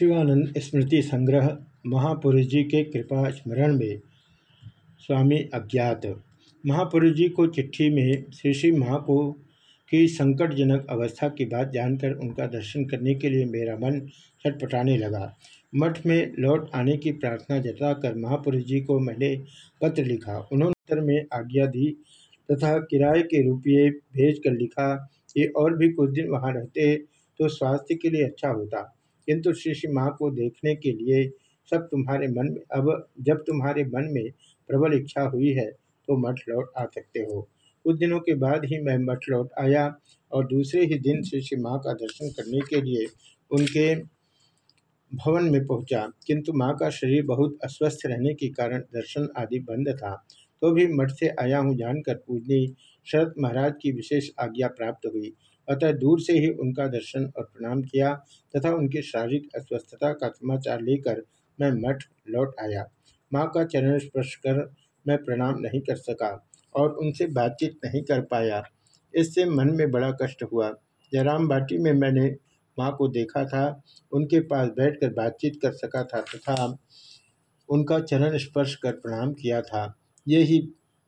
शिवानंद स्मृति संग्रह महापुरुष जी के कृपा स्मरण में स्वामी अज्ञात। महापुरुष जी को चिट्ठी में श्री श्री महा को संकटजनक अवस्था की बात जानकर उनका दर्शन करने के लिए मेरा मन छटपटाने लगा। मठ में लौट आने की प्रार्थना जताकर महापुरुष जी को मैंने पत्र लिखा। उन्होंने में आज्ञा दी तथा किराए के रुपये भेज कर लिखा कि और भी कुछ दिन वहाँ रहते तो स्वास्थ्य के लिए अच्छा होता। किंतु श्री माँ को देखने के लिए सब तुम्हारे मन में, अब जब तुम्हारे मन में प्रबल इच्छा हुई है तो मठ लौट आ सकते हो। कुछ दिनों के बाद ही मैं मठ लौट आया और दूसरे ही दिन श्री श्री माँ का दर्शन करने के लिए उनके भवन में पहुँचा। किंतु माँ का शरीर बहुत अस्वस्थ रहने के कारण दर्शन आदि बंद था। तो भी मठ से आया हूँ जानकर पूजनी शरद महाराज की विशेष आज्ञा प्राप्त हुई। अतः दूर से ही उनका दर्शन और प्रणाम किया तथा उनकी शारीरिक अस्वस्थता का समाचार लेकर मैं मठ लौट आया। माँ का चरण स्पर्श कर मैं प्रणाम नहीं कर सका और उनसे बातचीत नहीं कर पाया। इससे मन में बड़ा कष्ट हुआ। जयराम बाटी में मैंने माँ को देखा था, उनके पास बैठकर बातचीत कर सका था तथा उनका चरण स्पर्श कर प्रणाम किया था। ये ही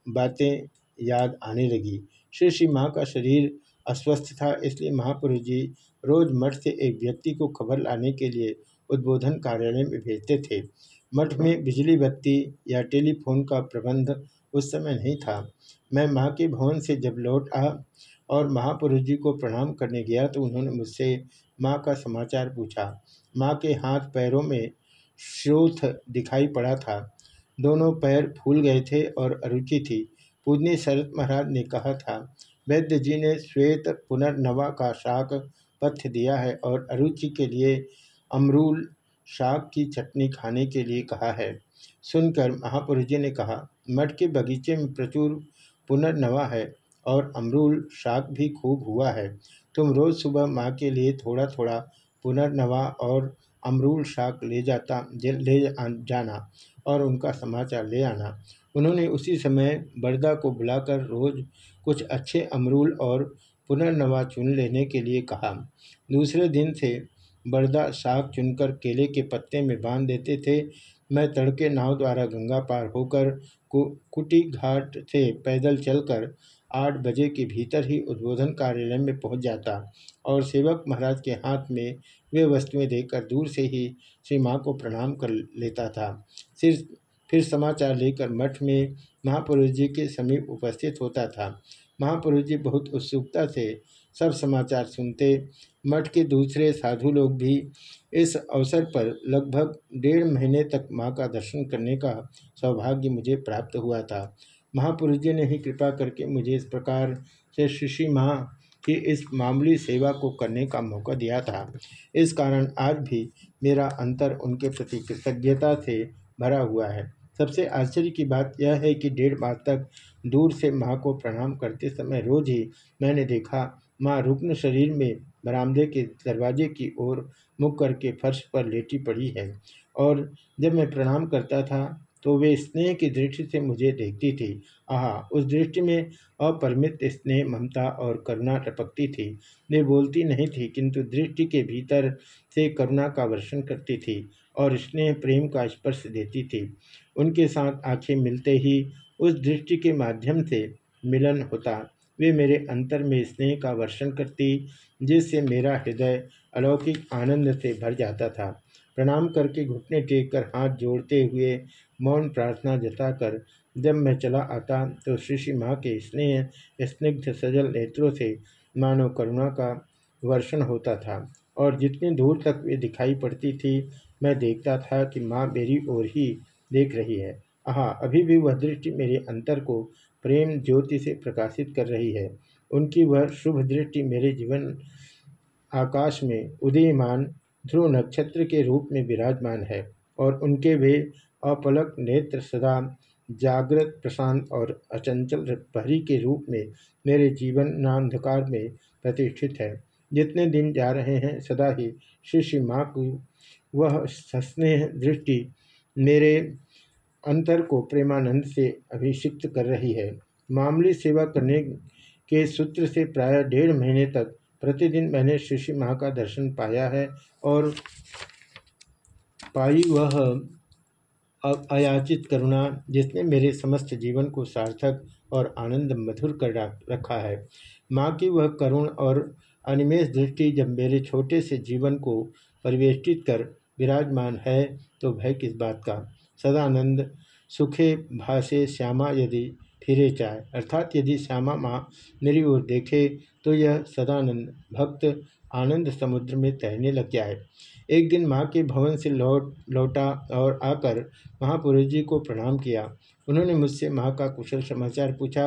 बातें याद आने लगी। श्री श्री माँ का शरीर अस्वस्थ था, इसलिए महापुरुष जी रोज मठ से एक व्यक्ति को खबर लाने के लिए उद्बोधन कार्यालय में भेजते थे। मठ में बिजली बत्ती या टेलीफोन का प्रबंध उस समय नहीं था। मैं माँ के भवन से जब लौट आ और महापुरुष जी को प्रणाम करने गया तो उन्होंने मुझसे माँ का समाचार पूछा। माँ के हाथ पैरों में श्रोथ दिखाई पड़ा था। दोनों पैर फूल गए थे और अरुचि थी। पूजनी शरद महाराज ने कहा था वैद्य जी ने श्वेत पुनर्नवा का शाक पथ्य दिया है और अरुचि के लिए अमरूल शाक की चटनी खाने के लिए कहा है। सुनकर महापुरुष जी ने कहा, मठ के बगीचे में प्रचुर पुनर्नवा है और अमरूल शाक भी खूब हुआ है। तुम रोज़ सुबह माँ के लिए थोड़ा थोड़ा पुनर्नवा और अमरूल शाक ले जाता, ले जाना और उनका समाचार ले आना। उन्होंने उसी समय बरदा को बुलाकर रोज़ कुछ अच्छे अमरूल और पुनर्नवा चुन लेने के लिए कहा। दूसरे दिन से बरदा साग चुनकर केले के पत्ते में बाँध देते थे। मैं तड़के नाव द्वारा गंगा पार होकर कुटी घाट से पैदल चलकर आठ बजे के भीतर ही उद्बोधन कार्यालय में पहुँच जाता और सेवक महाराज के हाथ में वे वस्तुएँ देकर दूर से ही श्री माँ को प्रणाम कर लेता था। सिर फिर समाचार लेकर मठ में महापुरुष जी के समीप उपस्थित होता था। महापुरुष जी बहुत उत्सुकता से सब समाचार सुनते। मठ के दूसरे साधु लोग भी इस अवसर पर लगभग डेढ़ महीने तक माँ का दर्शन करने का सौभाग्य मुझे प्राप्त हुआ था। महापुरुष जी ने ही कृपा करके मुझे इस प्रकार से शिशि माँ की इस मामूली सेवा को करने का मौका दिया था। इस कारण आज भी मेरा अंतर उनके प्रति कृतज्ञता से भरा हुआ है। सबसे आश्चर्य की बात यह है कि डेढ़ माह तक दूर से माँ को प्रणाम करते समय रोज ही मैंने देखा, माँ रुग्ण शरीर में बरामदे के दरवाजे की ओर मुख करके फर्श पर लेटी पड़ी है और जब मैं प्रणाम करता था तो वे स्नेह की दृष्टि से मुझे देखती थी। आह, उस दृष्टि में अपरिमित स्नेह, ममता और करुणा टपकती थी। वे बोलती नहीं थी, किंतु दृष्टि के भीतर से करुणा का वर्षण करती थी। और स्नेह प्रेम का स्पर्श देती थी। उनके साथ आँखें मिलते ही उस दृष्टि के माध्यम से मिलन होता। वे मेरे अंतर में स्नेह का वर्षण करती, जिससे मेरा हृदय अलौकिक आनंद से भर जाता था। प्रणाम करके घुटने टेक कर हाथ जोड़ते हुए मौन प्रार्थना जताकर जब मैं चला आता तो श्री माँ के स्नेह, स्निग्ध सजल नेत्रों से मानव करुणा का वर्षण होता था। और जितनी दूर तक वे दिखाई पड़ती थी, मैं देखता था कि माँ मेरी ओर ही देख रही है। आह, अभी भी वह दृष्टि मेरे अंतर को प्रेम ज्योति से प्रकाशित कर रही है। उनकी वह शुभ दृष्टि मेरे जीवन आकाश में उदयमान ध्रुव नक्षत्र के रूप में विराजमान है और उनके वे अपलक नेत्र सदा जागृत, प्रशांत और अचंचल प्रहरी के रूप में मेरे जीवन नांधकार में प्रतिष्ठित है। जितने दिन जा रहे हैं सदा ही श्री श्री माँ की वह स्नेह दृष्टि मेरे अंतर को प्रेमानंद से अभिषिक्त कर रही है। मामूली सेवा करने के सूत्र से प्राय डेढ़ महीने तक प्रतिदिन मैंने श्री माँ का दर्शन पाया है और पाई वह अयाचित करुणा जिसने मेरे समस्त जीवन को सार्थक और आनंद मधुर कर रखा है। माँ की वह करुण और अनिमेष दृष्टि जब मेरे छोटे से जीवन को परिवेष्टित कर विराजमान है तो भय किस बात का? सदानंद सुखे भाषे श्यामा यदि फिरे चाय अर्थात यदि श्यामा माँ मेरी ओर देखे तो यह सदानंद भक्त आनंद समुद्र में तैरने लग जाए। एक दिन माँ के भवन से लौट, लौटा और आकर महापुरुष जी को प्रणाम किया। उन्होंने मुझसे माँ का कुशल समाचार पूछा।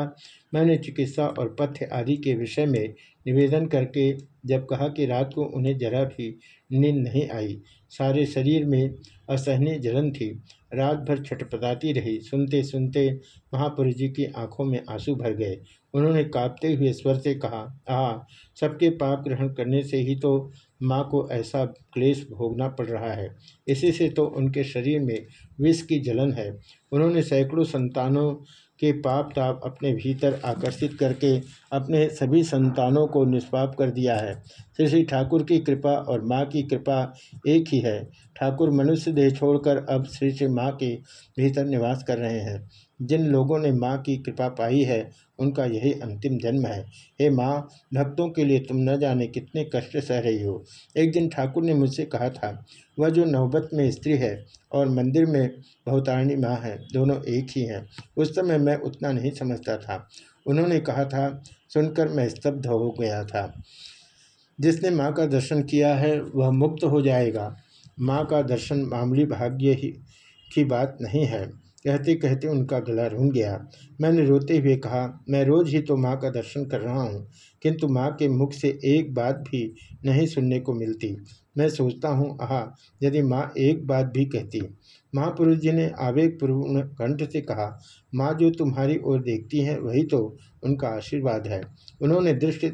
मैंने चिकित्सा और पथ्य आदि के विषय में निवेदन करके जब कहा कि रात को उन्हें जरा भी नींद नहीं आई, सारे शरीर में असहनीय जलन थी। रात भर छटपटाती रही। सुनते सुनते महापुरुष जी की आँखों में आँसू भर गए। उन्होंने कांपते हुए स्वर से कहा, आह, सबके पाप ग्रहण करने से ही तो माँ को ऐसा क्लेश भोगना पड़ रहा है। इसी से तो उनके शरीर में विष की जलन है। उन्होंने सैकड़ों संतानों के पाप ताप अपने भीतर आकर्षित करके अपने सभी संतानों को निष्पाप कर दिया है। श्री श्री ठाकुर की कृपा और माँ की कृपा एक ही है। ठाकुर मनुष्य देह छोड़कर अब श्री श्री माँ के भीतर निवास कर रहे हैं। जिन लोगों ने माँ की कृपा पाई है, उनका यही अंतिम जन्म है। हे माँ, भक्तों के लिए तुम न जाने कितने कष्ट सह रही हो। एक दिन ठाकुर ने मुझसे कहा था, वह जो नौबत में स्त्री है और मंदिर में बहुतारणी माँ है, दोनों एक ही हैं। उस समय मैं उतना नहीं समझता था। उन्होंने कहा था, सुनकर मैं स्तब्ध हो गया था। जिसने माँ का दर्शन किया है, वह मुक्त हो जाएगा। माँ का दर्शन मामूली भाग्य ही, की बात नहीं है। कहते कहते उनका गला रूंध गया। मैंने रोते हुए कहा, मैं रोज़ ही तो माँ का दर्शन कर रहा हूँ, किंतु माँ के मुख से एक बात भी नहीं सुनने को मिलती। मैं सोचता हूँ, आह, यदि माँ एक बात भी कहती। महापुरुष जी ने आवेगपूर्ण कंठ से कहा, माँ जो तुम्हारी ओर देखती हैं, वही तो उनका आशीर्वाद है। उन्होंने दृष्टि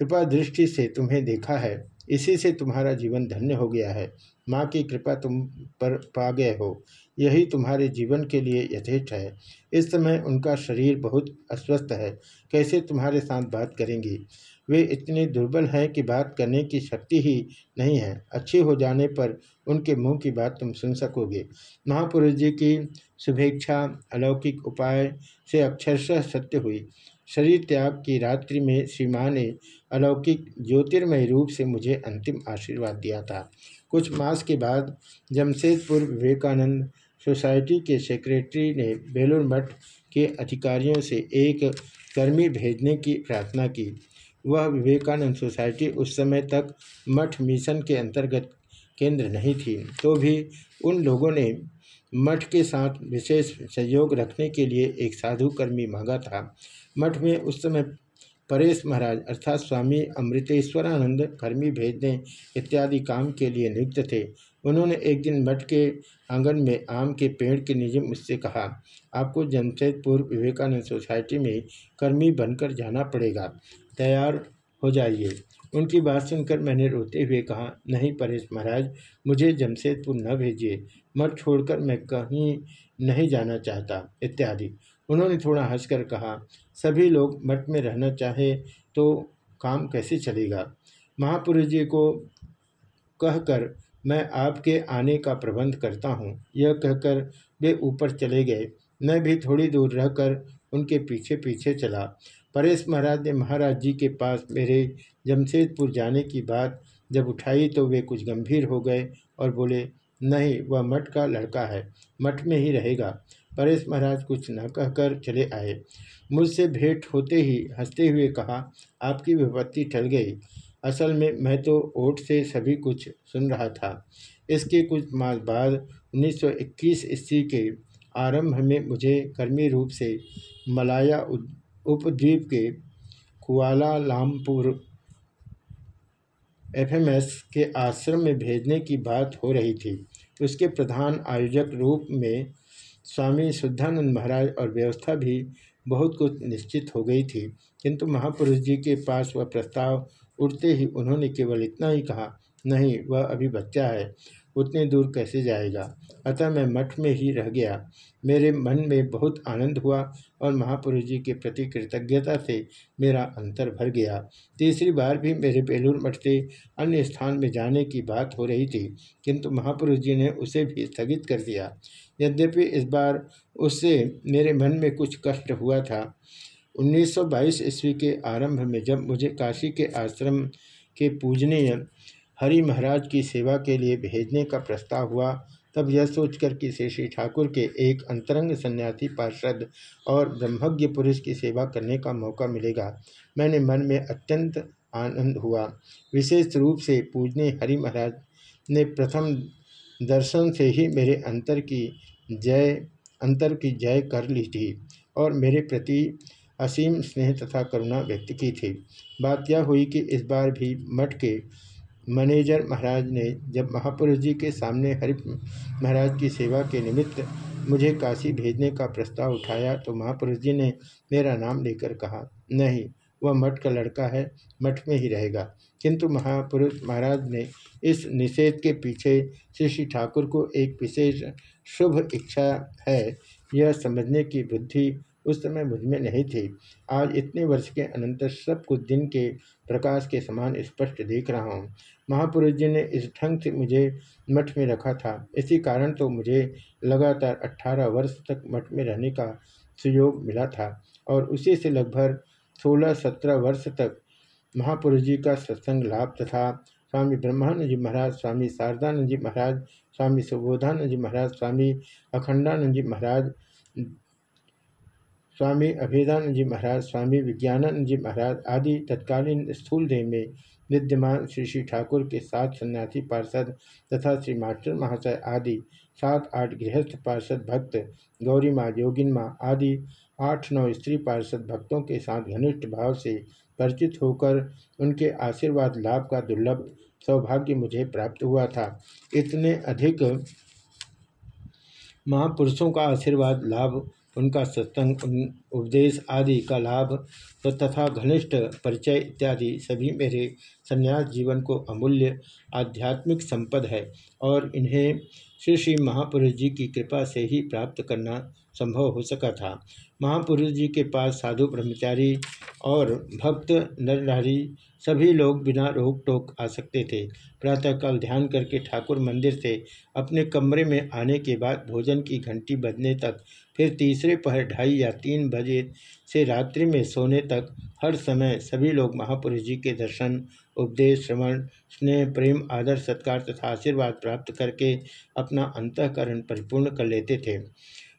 कृपा दृष्टि से तुम्हें देखा है। इसी से तुम्हारा जीवन धन्य हो गया है। माँ की कृपा तुम पर पा गए हो। यही तुम्हारे जीवन के लिए यथेष्ट है। इस समय उनका शरीर बहुत अस्वस्थ है। कैसे तुम्हारे साथ बात करेंगी? वे इतने दुर्बल हैं कि बात करने की शक्ति ही नहीं है। अच्छी हो जाने पर उनके मुँह की बात तुम सुन सकोगे। महापुरुष जी की शुभेच्छा अलौकिक उपाय से अक्षरशः सत्य हुई। शरीर त्याग की रात्रि में श्री माँ ने अलौकिक ज्योतिर्मय रूप से मुझे अंतिम आशीर्वाद दिया था। कुछ मास के बाद जमशेदपुर विवेकानंद सोसाइटी के सेक्रेटरी ने बेलूर मठ के अधिकारियों से एक कर्मी भेजने की प्रार्थना की। वह विवेकानंद सोसाइटी उस समय तक मठ मिशन के अंतर्गत केंद्र नहीं थी तो भी उन लोगों ने मठ के साथ विशेष सहयोग रखने के लिए एक साधु कर्मी मांगा था। मठ में उस समय परेश महाराज अर्थात स्वामी अमृतेश्वरानंद कर्मी भेजने इत्यादि काम के लिए नियुक्त थे। उन्होंने एक दिन मठ के आँगन में आम के पेड़ के नीचे मुझसे कहा, आपको जमशेदपुर विवेकानंद सोसाइटी में कर्मी बनकर जाना पड़ेगा। तैयार हो जाइए। उनकी बात सुनकर मैंने रोते हुए कहा, नहीं परेश महाराज, मुझे जमशेदपुर न भेजिए। मठ छोड़कर मैं कहीं नहीं जाना चाहता, इत्यादि। उन्होंने थोड़ा हंसकर कहा, सभी लोग मठ में रहना चाहे तो काम कैसे चलेगा? महापुरुष जी को कहकर मैं आपके आने का प्रबंध करता हूँ। यह कहकर वे ऊपर चले गए। मैं भी थोड़ी दूर रहकर उनके पीछे पीछे चला। परेश महाराज ने महाराज जी के पास मेरे जमशेदपुर जाने की बात जब उठाई तो वे कुछ गंभीर हो गए और बोले, नहीं, वह मठ का लड़का है, मठ में ही रहेगा। परेश महाराज कुछ न कहकर चले आए। मुझसे भेंट होते ही हँसते हुए कहा, आपकी विपत्ति टल गई। असल में मैं तो ओट से सभी कुछ सुन रहा था। इसके कुछ मास बाद 1921 ईस्वी के आरंभ में मुझे कर्मी रूप से मलाया उपद्वीप के कुआला लामपुर एफएमएस के आश्रम में भेजने की बात हो रही थी। उसके प्रधान आयोजक रूप में स्वामी शुद्धानंद महाराज और व्यवस्था भी बहुत कुछ निश्चित हो गई थी। किंतु महापुरुष जी के पास वह प्रस्ताव उठते ही उन्होंने केवल इतना ही कहा, नहीं, वह अभी बच्चा है। उतने दूर कैसे जाएगा? अतः मैं मठ में ही रह गया। मेरे मन में बहुत आनंद हुआ और महापुरुष जी के प्रति कृतज्ञता से मेरा अंतर भर गया। तीसरी बार भी मेरे बेलूर मठ से अन्य स्थान में जाने की बात हो रही थी, किंतु महापुरुष जी ने उसे भी स्थगित कर दिया। यद्यपि इस बार उससे मेरे मन में कुछ कष्ट हुआ था। 1922 ईस्वी के आरंभ में जब मुझे काशी के आश्रम के पूजनीय हरि महाराज की सेवा के लिए भेजने का प्रस्ताव हुआ, तब यह सोचकर कि श्री ठाकुर के एक अंतरंग सन्यासी पार्षद और ब्रह्मज्ञ पुरुष की सेवा करने का मौका मिलेगा। मैंने मन में अत्यंत आनंद हुआ। विशेष रूप से पूजने हरि महाराज ने प्रथम दर्शन से ही मेरे अंतर की जय, अंतर की जय कर ली थी और मेरे प्रति असीम स्नेह तथा करुणा व्यक्त की थी। बात यह हुई कि इस बार भी मठ के मैनेजर महाराज ने जब महापुरुष जी के सामने हरि महाराज की सेवा के निमित्त मुझे काशी भेजने का प्रस्ताव उठाया तो महापुरुष जी ने मेरा नाम लेकर कहा, नहीं, वह मठ का लड़का है, मठ में ही रहेगा। किंतु महापुरुष महाराज ने इस निषेध के पीछे श्री श्री ठाकुर को एक विशेष शुभ इच्छा है, यह समझने की बुद्धि उस समय मुझमें नहीं थी। आज इतने वर्ष के अनंतर सब कुछ दिन के प्रकाश के समान स्पष्ट देख रहा हूँ। महापुरुष जी ने इस ढंग से मुझे मठ में रखा था। इसी कारण तो मुझे लगातार 18 वर्ष तक मठ में रहने का सुयोग मिला था और उसी से लगभग 16-17 वर्ष तक महापुरुष जी का सत्संग लाभ तथा स्वामी ब्रह्मानंद जी महाराज, स्वामी शारदानंद जी महाराज, स्वामी सुबोधानंद जी महाराज, स्वामी अखंडानंद जी महाराज स्वामी अभेदानंद जी महाराज, स्वामी विज्ञानंद जी महाराज आदि तत्कालीन स्थूल देह में विद्यमान श्री श्री ठाकुर के सात सन्यासी पार्षद तथा श्री मास्टर महाशय आदि सात आठ गृहस्थ पार्षद भक्त, गौरी माँ, योगिन माँ आदि आठ नौ स्त्री पार्षद भक्तों के साथ घनिष्ठ भाव से परिचित होकर उनके आशीर्वाद लाभ का दुर्लभ सौभाग्य मुझे प्राप्त हुआ था। इतने अधिक महापुरुषों का आशीर्वाद, लाभ उनका सत्संग उपदेश आदि का लाभ तो तथा घनिष्ठ परिचय इत्यादि सभी मेरे संन्यास जीवन को अमूल्य आध्यात्मिक संपद है और इन्हें श्री श्री महापुरुष जी की कृपा से ही प्राप्त करना संभव हो सका था। महापुरुष जी के पास साधु ब्रह्मचारी और भक्त नरनारी सभी लोग बिना रोक टोक आ सकते थे। प्रातःकाल ध्यान करके ठाकुर मंदिर से अपने कमरे में आने के बाद भोजन की घंटी बजने तक, फिर तीसरे पहर ढाई या तीन बजे से रात्रि में सोने तक, हर समय सभी लोग महापुरुष जी के दर्शन, उपदेश, श्रवण, स्नेह, प्रेम, आदर, सत्कार तथा आशीर्वाद प्राप्त करके अपना अंतकरण परिपूर्ण कर लेते थे।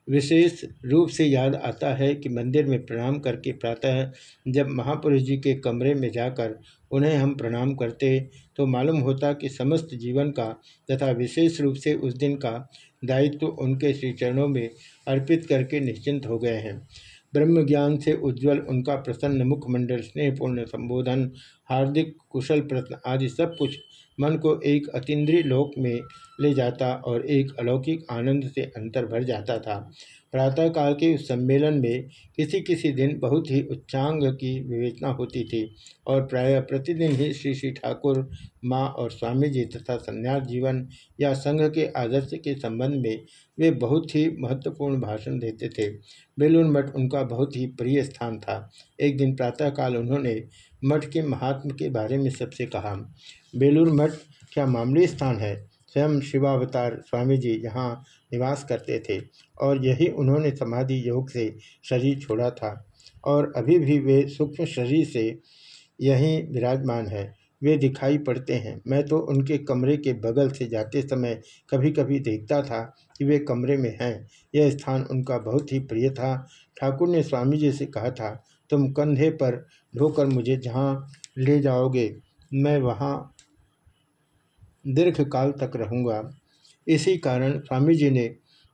विशेष रूप से याद आता है कि मंदिर में प्रणाम करके प्रातः जब महापुरुष जी के कमरे में जाकर उन्हें हम प्रणाम करते तो मालूम होता कि समस्त जीवन का तथा विशेष रूप से उस दिन का दायित्व उनके श्री चरणों में अर्पित करके निश्चिंत हो गए हैं। ब्रह्म ज्ञान से उज्ज्वल उनका प्रसन्न मुखमंडल, स्नेहपूर्ण संबोधन, हार्दिक कुशल प्रश्न आदि सब कुछ मन को एक अतीन्द्रिय लोक में ले जाता और एक अलौकिक आनंद से अंतर भर जाता था। प्रातःकाल के उस सम्मेलन में किसी किसी दिन बहुत ही उच्चांग की विवेचना होती थी और प्रायः प्रतिदिन ही श्री श्री ठाकुर, माँ और स्वामी जी तथा संन्यास जीवन या संघ के आदर्श के संबंध में वे बहुत ही महत्वपूर्ण भाषण देते थे। बेलून मठ उनका बहुत ही प्रिय स्थान था। एक दिन प्रातःकाल उन्होंने मठ के महात्म के बारे में सबसे कहा बेलूर मठ क्या मामूली स्थान है? स्वयं शिवावतार स्वामी जी यहाँ निवास करते थे और यही उन्होंने समाधि योग से शरीर छोड़ा था। और अभी भी वे सूक्ष्म शरीर से यहीं विराजमान है। वे दिखाई पड़ते हैं। मैं तो उनके कमरे के बगल से जाते समय कभी कभी देखता था कि वे कमरे में हैं। यह स्थान उनका बहुत ही प्रिय था। ठाकुर ने स्वामी जी से कहा था, तुम कंधे पर ढोकर मुझे जहाँ ले जाओगे, मैं वहाँ दीर्घ काल तक रहूँगा। इसी कारण स्वामी जी ने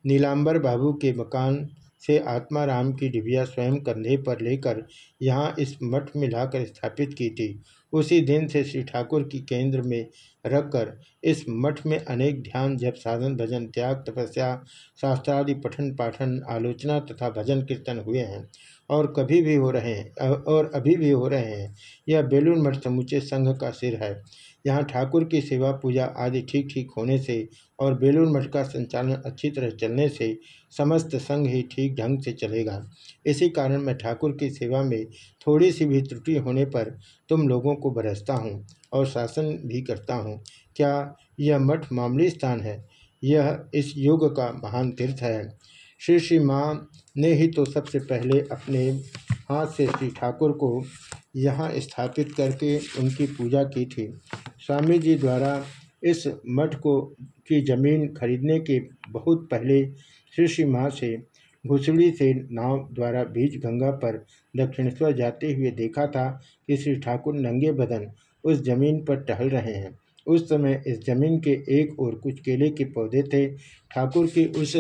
नीलांबर बाबू के मकान से आत्माराम की डिबिया स्वयं कंधे पर लेकर यहाँ इस मठ में लाकर स्थापित की थी। उसी दिन से श्री ठाकुर की केंद्र में रखकर इस मठ में अनेक ध्यान जब साधन, भजन, त्याग, तपस्या, शास्त्रादि पठन पाठन, आलोचना तथा भजन कीर्तन हुए हैं और कभी भी हो रहे हैं और अभी भी हो रहे हैं। यह बेलूर मठ समूचे संघ का सिर है। यहाँ ठाकुर की सेवा पूजा आदि ठीक ठीक होने से और बेलूर मठ का संचालन अच्छी तरह चलने से समस्त संघ ही ठीक ढंग से चलेगा। इसी कारण मैं ठाकुर की सेवा में थोड़ी सी भी त्रुटि होने पर तुम लोगों को बरसता हूँ और शासन भी करता हूँ। क्या यह मठ मामूली स्थान है? यह इस युग का महान तीर्थ है। श्री श्री माँ ने ही तो सबसे पहले अपने हाथ से श्री ठाकुर को यहाँ स्थापित करके उनकी पूजा की थी। स्वामी जी द्वारा इस मठ को, की ज़मीन खरीदने के बहुत पहले श्री श्री माँ से घुसड़ी से नाव द्वारा बीच गंगा पर दक्षिणेश्वर जाते हुए देखा था कि श्री ठाकुर नंगे बदन उस ज़मीन पर टहल रहे हैं। उस समय इस ज़मीन के एक और कुछ केले के पौधे थे। ठाकुर के उस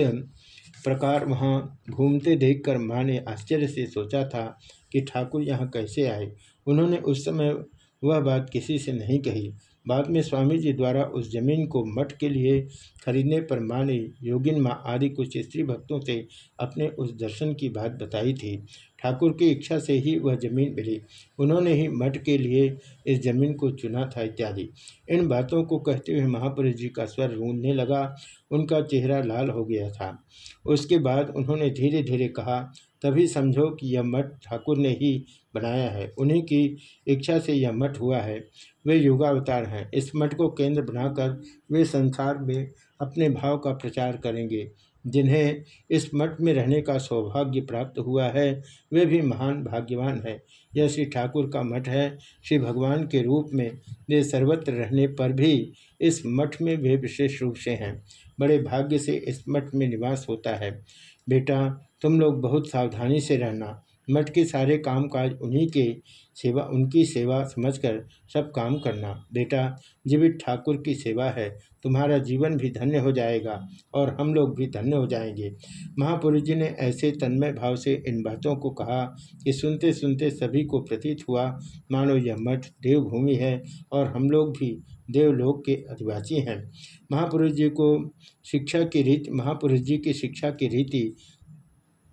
प्रकार वहाँ घूमते देखकर माँ ने आश्चर्य से सोचा था कि ठाकुर यहाँ कैसे आए। उन्होंने उस समय वह बात किसी से नहीं कही। बाद में स्वामी जी द्वारा उस ज़मीन को मठ के लिए खरीदने पर माँ ने योगिन माँ आदि कुछ स्त्री भक्तों से अपने उस दर्शन की बात बताई थी। ठाकुर की इच्छा से ही वह ज़मीन मिली। उन्होंने ही मठ के लिए इस ज़मीन को चुना था इत्यादि। इन बातों को कहते हुए महापुरुष जी का स्वर रूंधने लगा। उनका चेहरा लाल हो गया था। उसके बाद उन्होंने धीरे धीरे कहा, तभी समझो कि यह मठ ठाकुर ने ही बनाया है। उन्हीं की इच्छा से यह मठ हुआ है। वे युगावतार हैं। इस मठ को केंद्र बनाकर वे संसार में अपने भाव का प्रचार करेंगे। जिन्हें इस मठ में रहने का सौभाग्य प्राप्त हुआ है, वे भी महान भाग्यवान है। यह श्री ठाकुर का मठ है। श्री भगवान के रूप में वे सर्वत्र रहने पर भी इस मठ में वे विशेष रूप से हैं। बड़े भाग्य से इस मठ में निवास होता है। बेटा, तुम लोग बहुत सावधानी से रहना। मठ के सारे कामकाज उन्हीं के सेवा, उनकी सेवा समझकर सब काम करना। बेटा, जीवित ठाकुर की सेवा है। तुम्हारा जीवन भी धन्य हो जाएगा और हम लोग भी धन्य हो जाएँगे। महापुरुष जी ने ऐसे तन्मय भाव से इन बातों को कहा कि सुनते सुनते सभी को प्रतीत हुआ, मानो यह मठ देवभूमि है और हम लोग भी देवलोक के अधिवासी हैं। महापुरुष जी को शिक्षा की रीति, महापुरुष जी की शिक्षा की रीति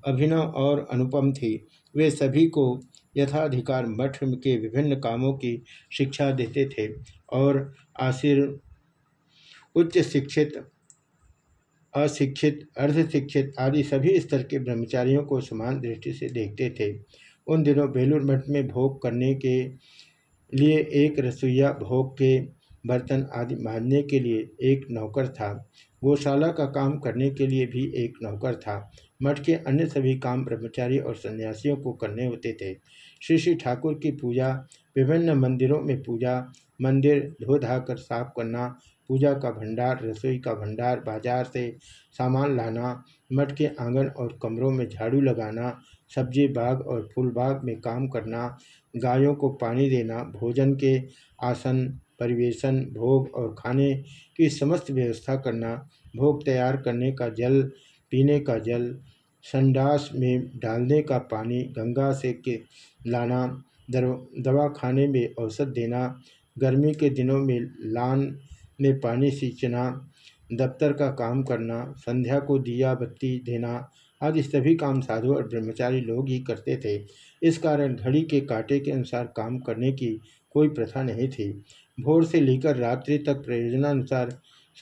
अभिनव और अनुपम थी। वे सभी को यथाधिकार मठ के विभिन्न कामों की शिक्षा देते थे और आशीर, उच्च शिक्षित, अशिक्षित, अर्धशिक्षित आदि सभी स्तर के ब्रह्मचारियों को समान दृष्टि से देखते थे। उन दिनों बेलूर मठ में भोग करने के लिए एक रसोईया भोग के बर्तन आदि मांजने के लिए एक नौकर था। गौशाला का काम करने के लिए भी एक नौकर था। मठ के अन्य सभी काम ब्रह्मचारी और सन्यासियों को करने होते थे। श्री श्री ठाकुर की पूजा, विभिन्न मंदिरों में पूजा, मंदिर धो धा कर साफ़ करना, पूजा का भंडार, रसोई का भंडार, बाज़ार से सामान लाना, मठ के आँगन और कमरों में झाड़ू लगाना, सब्ज़ी बाग और फूल बाग में काम करना, गायों को पानी देना, भोजन के आसन परिवेशन भोग और खाने की समस्त व्यवस्था करना, भोग तैयार करने का जल, पीने का जल, संडास में डालने का पानी, गंगा से के लाना दवा खाने में औसत देना, गर्मी के दिनों में लान में पानी सींचना, दफ्तर का काम करना, संध्या को दिया बत्ती देना आदि सभी काम साधु और ब्रह्मचारी लोग ही करते थे। इस कारण घड़ी के कांटे के अनुसार काम करने की कोई प्रथा नहीं थी। भोर से लेकर रात्रि तक प्रयोजनानुसार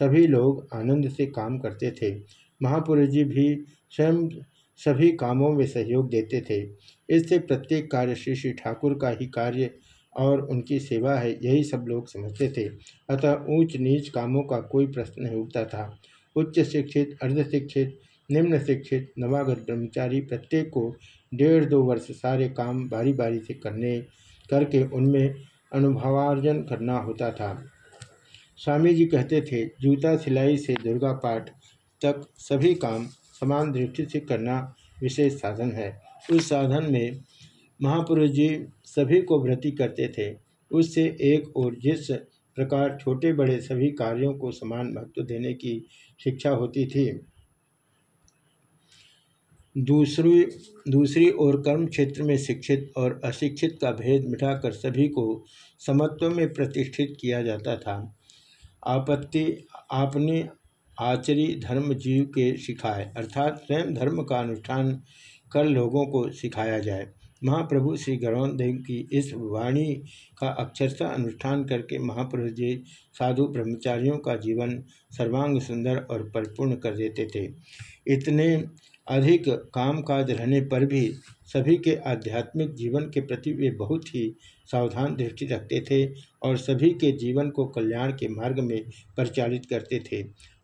सभी लोग आनंद से काम करते थे। महापुरुष जी भी स्वयं सभी कामों में सहयोग देते थे। इससे प्रत्येक कार्य श्री श्री ठाकुर का ही कार्य और उनकी सेवा है, यही सब लोग समझते थे। अतः ऊंच नीच कामों का कोई प्रश्न नहीं उठता था। उच्च शिक्षित अर्धशिक्षित निम्न शिक्षित, नवागत ब्रह्मचारी प्रत्येक को डेढ़ दो वर्ष सारे काम बारी बारी से करने, करके उनमें अनुभवार्जन करना होता था। स्वामी जी कहते थे, जूता सिलाई से दुर्गा पाठ तक सभी काम समान दृष्टि से करना विशेष साधन है। उस साधन में महापुरुष जी सभी को व्रति करते थे। उससे एक और जिस प्रकार छोटे बड़े सभी कार्यों को समान महत्व देने की शिक्षा होती थी दूसरी दूसरी ओर कर्म क्षेत्र में शिक्षित और अशिक्षित का भेद मिटाकर सभी को समत्व में प्रतिष्ठित किया जाता था। आपत्ति, आपने आचरी धर्म जीव के सिखाए, अर्थात स्वयं धर्म का अनुष्ठान कर लोगों को सिखाया जाए। महाप्रभु श्री गौरव देव की इस वाणी का अक्षरशः अनुष्ठान करके महापुरुष जी साधु ब्रह्मचारियों का जीवन सर्वांग सुंदर और परिपूर्ण कर देते थे। इतने अधिक कामकाज रहने पर भी सभी के आध्यात्मिक जीवन के प्रति वे बहुत ही सावधान दृष्टि रखते थे और सभी के जीवन को कल्याण के मार्ग में परिचालित करते थे।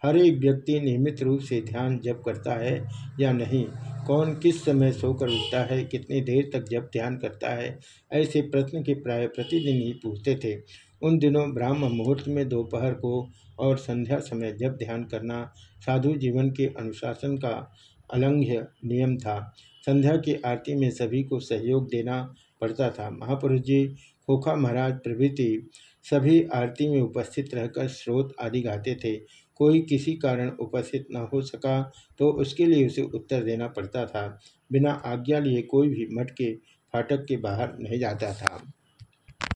हर एक व्यक्ति नियमित रूप से ध्यान जप करता है या नहीं? कौन किस समय सोकर उठता है? कितनी देर तक जब ध्यान करता है? ऐसे प्रश्न के प्राय प्रतिदिन ही पूछते थे। उन दिनों ब्राह्म मुहूर्त में दोपहर को और संध्या समय जब ध्यान करना साधु जीवन के अनुशासन का अलंघ्य नियम था। संध्या की आरती में सभी को सहयोग देना पड़ता था। महापुरुष जी, खोखा महाराज, प्रभृति सभी आरती में उपस्थित रहकर स्रोत आदि गाते थे। कोई किसी कारण उपस्थित न हो सका तो उसके लिए उसे उत्तर देना पड़ता था। बिना आज्ञा लिए कोई भी मठ के फाटक के बाहर नहीं जाता था।